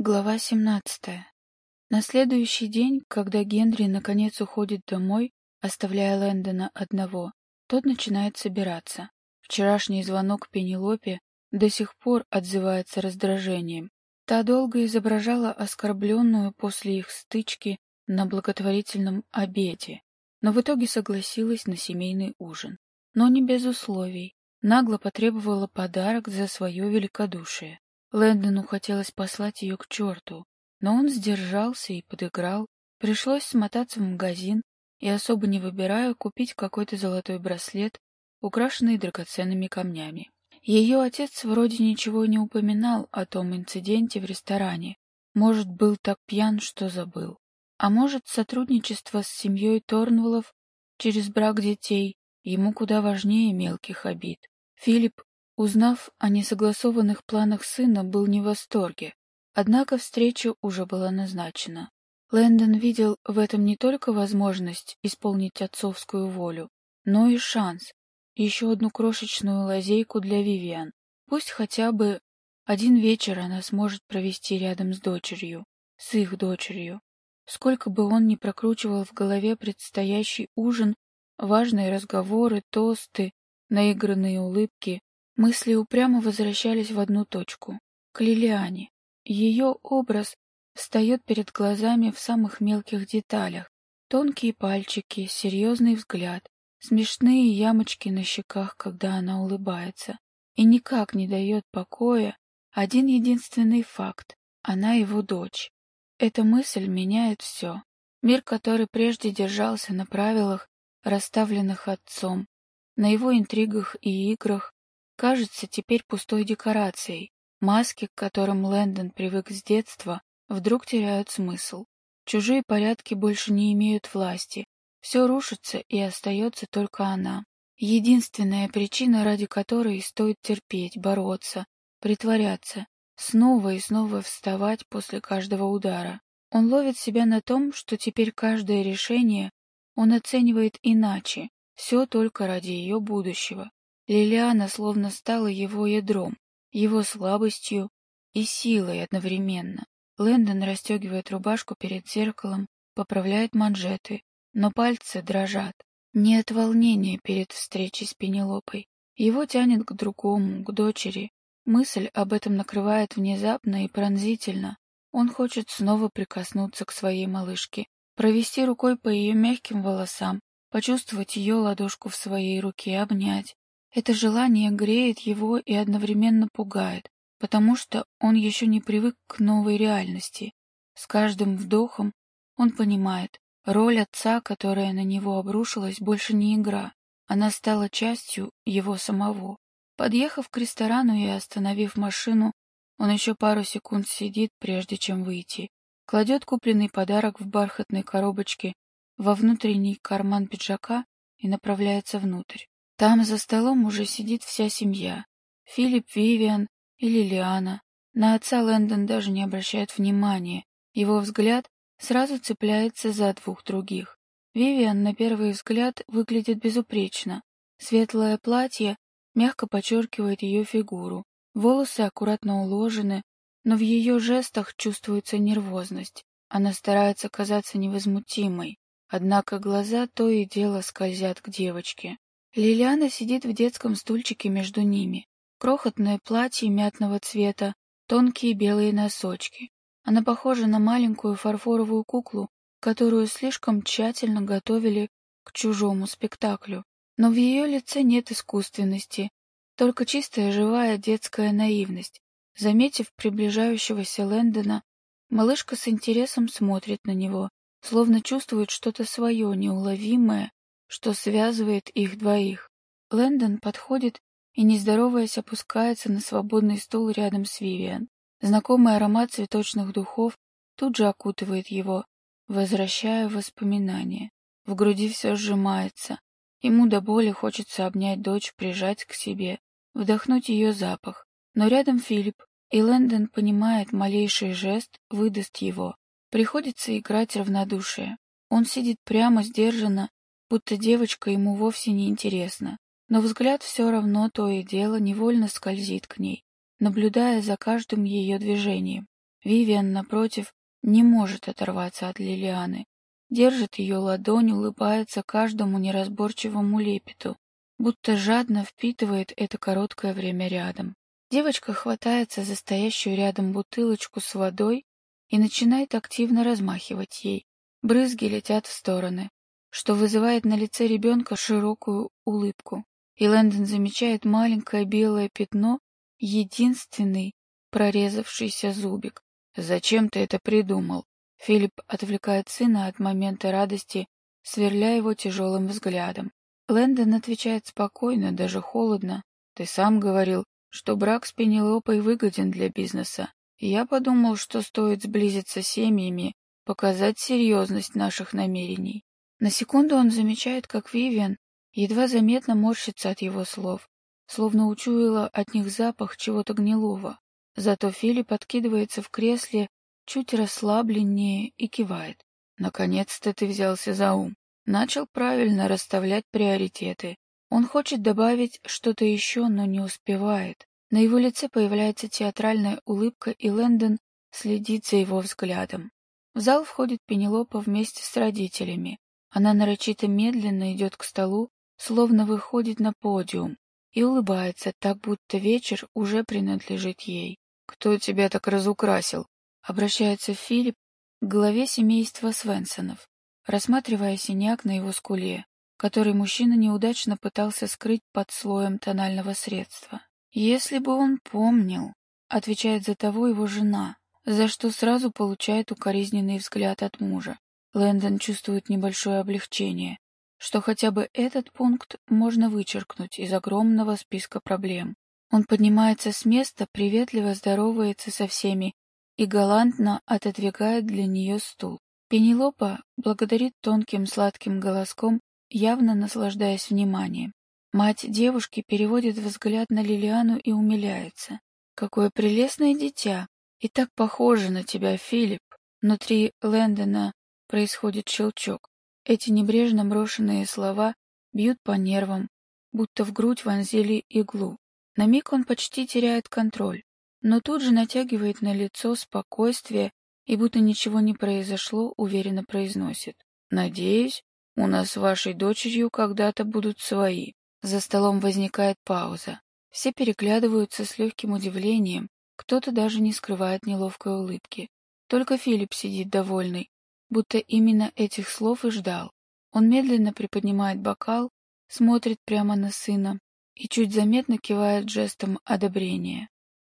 Глава 17. На следующий день, когда Генри наконец уходит домой, оставляя Лэндона одного, тот начинает собираться. Вчерашний звонок Пенелопе до сих пор отзывается раздражением. Та долго изображала оскорбленную после их стычки на благотворительном обеде, но в итоге согласилась на семейный ужин. Но не без условий. Нагло потребовала подарок за свое великодушие. Лэндону хотелось послать ее к черту, но он сдержался и подыграл. Пришлось смотаться в магазин и, особо не выбирая, купить какой-то золотой браслет, украшенный драгоценными камнями. Ее отец вроде ничего не упоминал о том инциденте в ресторане. Может, был так пьян, что забыл. А может, сотрудничество с семьей Торнвеллов через брак детей ему куда важнее мелких обид. Филипп Узнав о несогласованных планах сына, был не в восторге. Однако встреча уже была назначена. Лэндон видел в этом не только возможность исполнить отцовскую волю, но и шанс, еще одну крошечную лазейку для Вивиан. Пусть хотя бы один вечер она сможет провести рядом с дочерью, с их дочерью. Сколько бы он ни прокручивал в голове предстоящий ужин, важные разговоры, тосты, наигранные улыбки, Мысли упрямо возвращались в одну точку — к Лилиане. Ее образ встает перед глазами в самых мелких деталях. Тонкие пальчики, серьезный взгляд, смешные ямочки на щеках, когда она улыбается. И никак не дает покоя один единственный факт — она его дочь. Эта мысль меняет все. Мир, который прежде держался на правилах, расставленных отцом, на его интригах и играх, кажется теперь пустой декорацией. Маски, к которым Лэндон привык с детства, вдруг теряют смысл. Чужие порядки больше не имеют власти. Все рушится, и остается только она. Единственная причина, ради которой стоит терпеть, бороться, притворяться, снова и снова вставать после каждого удара. Он ловит себя на том, что теперь каждое решение он оценивает иначе, все только ради ее будущего. Лилиана словно стала его ядром, его слабостью и силой одновременно. Лэндон расстегивает рубашку перед зеркалом, поправляет манжеты, но пальцы дрожат. Не от волнения перед встречей с Пенелопой. Его тянет к другому, к дочери. Мысль об этом накрывает внезапно и пронзительно. Он хочет снова прикоснуться к своей малышке, провести рукой по ее мягким волосам, почувствовать ее ладошку в своей руке, обнять. Это желание греет его и одновременно пугает, потому что он еще не привык к новой реальности. С каждым вдохом он понимает, роль отца, которая на него обрушилась, больше не игра. Она стала частью его самого. Подъехав к ресторану и остановив машину, он еще пару секунд сидит, прежде чем выйти. Кладет купленный подарок в бархатной коробочке во внутренний карман пиджака и направляется внутрь. Там за столом уже сидит вся семья. Филипп, Вивиан и Лилиана. На отца Лэндон даже не обращает внимания. Его взгляд сразу цепляется за двух других. Вивиан на первый взгляд выглядит безупречно. Светлое платье мягко подчеркивает ее фигуру. Волосы аккуратно уложены, но в ее жестах чувствуется нервозность. Она старается казаться невозмутимой, однако глаза то и дело скользят к девочке. Лилиана сидит в детском стульчике между ними. Крохотное платье мятного цвета, тонкие белые носочки. Она похожа на маленькую фарфоровую куклу, которую слишком тщательно готовили к чужому спектаклю. Но в ее лице нет искусственности, только чистая живая детская наивность. Заметив приближающегося Лэндона, малышка с интересом смотрит на него, словно чувствует что-то свое неуловимое что связывает их двоих. Лэндон подходит и, не здороваясь, опускается на свободный стул рядом с Вивиан. Знакомый аромат цветочных духов тут же окутывает его, возвращая воспоминания. В груди все сжимается. Ему до боли хочется обнять дочь, прижать к себе, вдохнуть ее запах. Но рядом Филипп, и Лэндон понимает, малейший жест выдаст его. Приходится играть равнодушие. Он сидит прямо, сдержанно, будто девочка ему вовсе не интересна, но взгляд все равно то и дело невольно скользит к ней, наблюдая за каждым ее движением. Вивиан, напротив, не может оторваться от Лилианы. Держит ее ладонь, улыбается каждому неразборчивому лепету, будто жадно впитывает это короткое время рядом. Девочка хватается за стоящую рядом бутылочку с водой и начинает активно размахивать ей. Брызги летят в стороны, что вызывает на лице ребенка широкую улыбку. И Лэндон замечает маленькое белое пятно, единственный прорезавшийся зубик. «Зачем ты это придумал?» Филипп отвлекает сына от момента радости, сверля его тяжелым взглядом. Лэндон отвечает спокойно, даже холодно. «Ты сам говорил, что брак с Пенелопой выгоден для бизнеса. я подумал, что стоит сблизиться с семьями, показать серьезность наших намерений». На секунду он замечает, как Вивиан едва заметно морщится от его слов, словно учуяла от них запах чего-то гнилого. Зато Филипп откидывается в кресле чуть расслабленнее и кивает. «Наконец-то ты взялся за ум. Начал правильно расставлять приоритеты. Он хочет добавить что-то еще, но не успевает. На его лице появляется театральная улыбка, и Лэндон следит за его взглядом. В зал входит Пенелопа вместе с родителями. Она нарочито медленно идет к столу, словно выходит на подиум, и улыбается так, будто вечер уже принадлежит ей. «Кто тебя так разукрасил?» — обращается Филипп к главе семейства Свенсонов, рассматривая синяк на его скуле который мужчина неудачно пытался скрыть под слоем тонального средства. «Если бы он помнил», — отвечает за того его жена, за что сразу получает укоризненный взгляд от мужа. Лэндон чувствует небольшое облегчение, что хотя бы этот пункт можно вычеркнуть из огромного списка проблем. Он поднимается с места, приветливо здоровается со всеми и галантно отодвигает для нее стул. Пенелопа благодарит тонким сладким голоском явно наслаждаясь вниманием. Мать девушки переводит взгляд на Лилиану и умиляется. «Какое прелестное дитя! И так похоже на тебя, Филипп!» Внутри Лэндона происходит щелчок. Эти небрежно брошенные слова бьют по нервам, будто в грудь вонзили иглу. На миг он почти теряет контроль, но тут же натягивает на лицо спокойствие и, будто ничего не произошло, уверенно произносит. «Надеюсь, у нас с вашей дочерью когда-то будут свои. За столом возникает пауза. Все переглядываются с легким удивлением, кто-то даже не скрывает неловкой улыбки. Только Филипп сидит довольный, будто именно этих слов и ждал. Он медленно приподнимает бокал, смотрит прямо на сына и чуть заметно кивает жестом одобрения.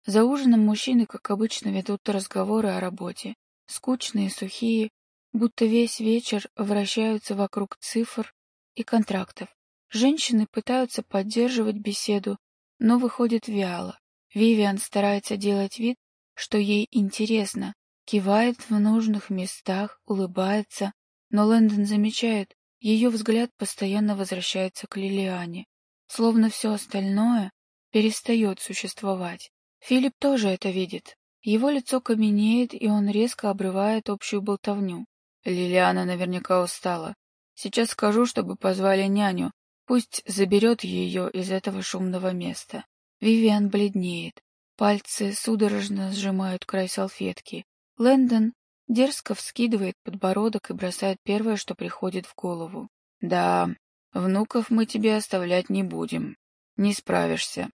За ужином мужчины, как обычно, ведут разговоры о работе. Скучные, сухие, будто весь вечер вращаются вокруг цифр и контрактов. Женщины пытаются поддерживать беседу, но выходит вяло. Вивиан старается делать вид, что ей интересно, кивает в нужных местах, улыбается, но Лэндон замечает, ее взгляд постоянно возвращается к Лилиане, словно все остальное перестает существовать. Филипп тоже это видит. Его лицо каменеет, и он резко обрывает общую болтовню. Лилиана наверняка устала. Сейчас скажу, чтобы позвали няню. Пусть заберет ее из этого шумного места. Вивиан бледнеет. Пальцы судорожно сжимают край салфетки. Лэндон дерзко вскидывает подбородок и бросает первое, что приходит в голову. «Да, внуков мы тебе оставлять не будем. Не справишься».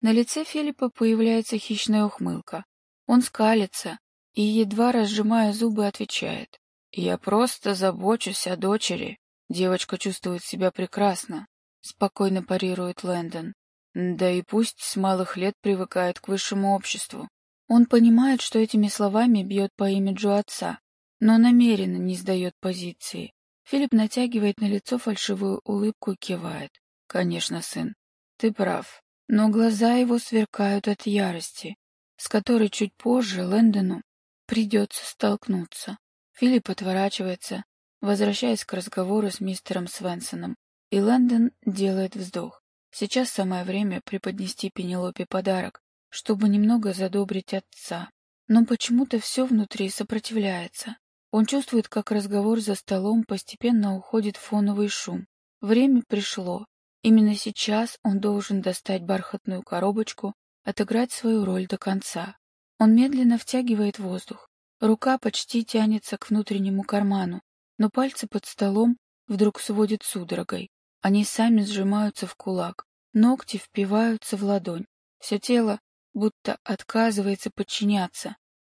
На лице Филиппа появляется хищная ухмылка. Он скалится и, едва разжимая зубы, отвечает. «Я просто забочусь о дочери. Девочка чувствует себя прекрасно», — спокойно парирует Лэндон. «Да и пусть с малых лет привыкает к высшему обществу». Он понимает, что этими словами бьет по имиджу отца, но намеренно не сдает позиции. Филипп натягивает на лицо фальшивую улыбку и кивает. «Конечно, сын, ты прав». Но глаза его сверкают от ярости, с которой чуть позже Лэндону придется столкнуться. Филипп отворачивается, возвращаясь к разговору с мистером Свенсоном, и Лэндон делает вздох. Сейчас самое время преподнести Пенелопе подарок, чтобы немного задобрить отца. Но почему-то все внутри сопротивляется. Он чувствует, как разговор за столом постепенно уходит в фоновый шум. Время пришло. Именно сейчас он должен достать бархатную коробочку, отыграть свою роль до конца. Он медленно втягивает воздух. Рука почти тянется к внутреннему карману, но пальцы под столом вдруг сводит судорогой. Они сами сжимаются в кулак, ногти впиваются в ладонь. Все тело будто отказывается подчиняться.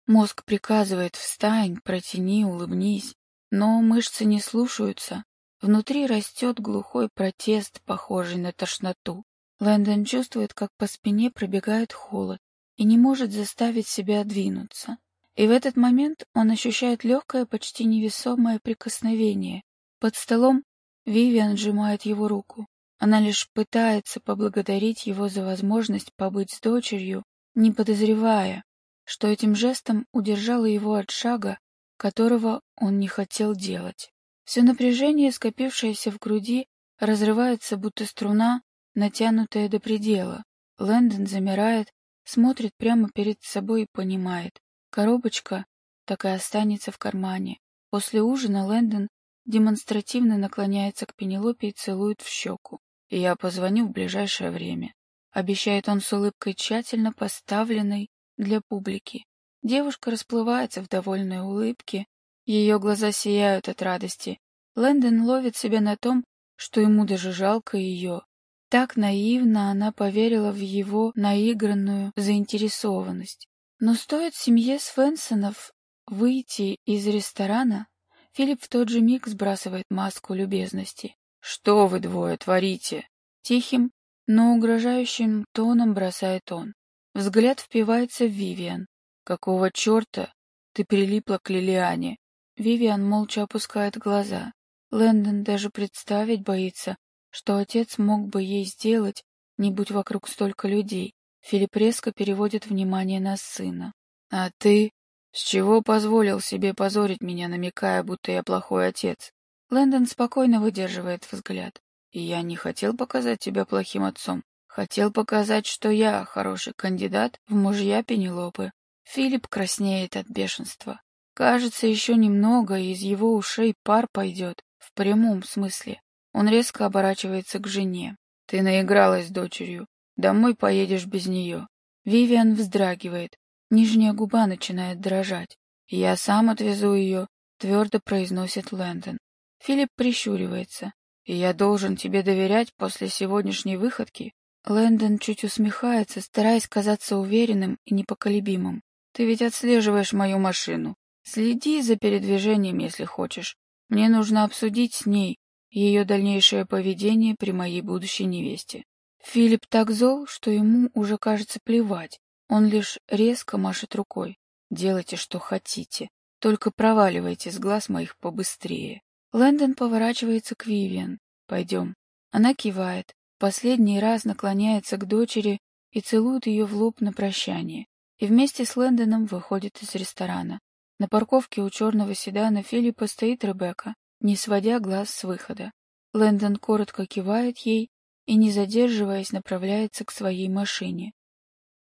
Мозг приказывает «встань, протяни, улыбнись», но мышцы не слушаются. Внутри растет глухой протест, похожий на тошноту. Лэндон чувствует, как по спине пробегает холод и не может заставить себя двинуться. И в этот момент он ощущает легкое, почти невесомое прикосновение. Под столом Вивиан сжимает его руку. Она лишь пытается поблагодарить его за возможность побыть с дочерью, не подозревая, что этим жестом удержала его от шага, которого он не хотел делать. Все напряжение, скопившееся в груди, разрывается, будто струна, натянутая до предела. Лэндон замирает, смотрит прямо перед собой и понимает. Коробочка так и останется в кармане. После ужина Лэндон демонстративно наклоняется к Пенелопе и целует в щеку. И я позвоню в ближайшее время. Обещает он с улыбкой тщательно поставленной для публики. Девушка расплывается в довольной улыбке, ее глаза сияют от радости. Лэндон ловит себя на том, что ему даже жалко ее. Так наивно она поверила в его наигранную заинтересованность. Но стоит семье Свенсонов выйти из ресторана, Филипп в тот же миг сбрасывает маску любезности. «Что вы двое творите?» Тихим, но угрожающим тоном бросает он. Взгляд впивается в Вивиан. «Какого черта ты прилипла к Лилиане?» Вивиан молча опускает глаза. Лэндон даже представить боится, что отец мог бы ей сделать, не будь вокруг столько людей. Филипп резко переводит внимание на сына. «А ты? С чего позволил себе позорить меня, намекая, будто я плохой отец?» Лэндон спокойно выдерживает взгляд. «И я не хотел показать тебя плохим отцом. Хотел показать, что я хороший кандидат в мужья Пенелопы. Филипп краснеет от бешенства. Кажется, еще немного, и из его ушей пар пойдет, в прямом смысле. Он резко оборачивается к жене. «Ты наигралась с дочерью. Домой поедешь без нее». Вивиан вздрагивает. Нижняя губа начинает дрожать. «Я сам отвезу ее», — твердо произносит Лэндон. Филипп прищуривается. «И я должен тебе доверять после сегодняшней выходки?» Лэндон чуть усмехается, стараясь казаться уверенным и непоколебимым. «Ты ведь отслеживаешь мою машину. Следи за передвижением, если хочешь. Мне нужно обсудить с ней ее дальнейшее поведение при моей будущей невесте». Филипп так зол, что ему уже кажется плевать. Он лишь резко машет рукой. «Делайте, что хотите. Только проваливайте с глаз моих побыстрее». Лэндон поворачивается к Вивиан. «Пойдем». Она кивает последний раз наклоняется к дочери и целует ее в лоб на прощание, и вместе с Лэндоном выходит из ресторана. На парковке у черного седана Филиппа стоит Ребекка, не сводя глаз с выхода. Лэндон коротко кивает ей и, не задерживаясь, направляется к своей машине.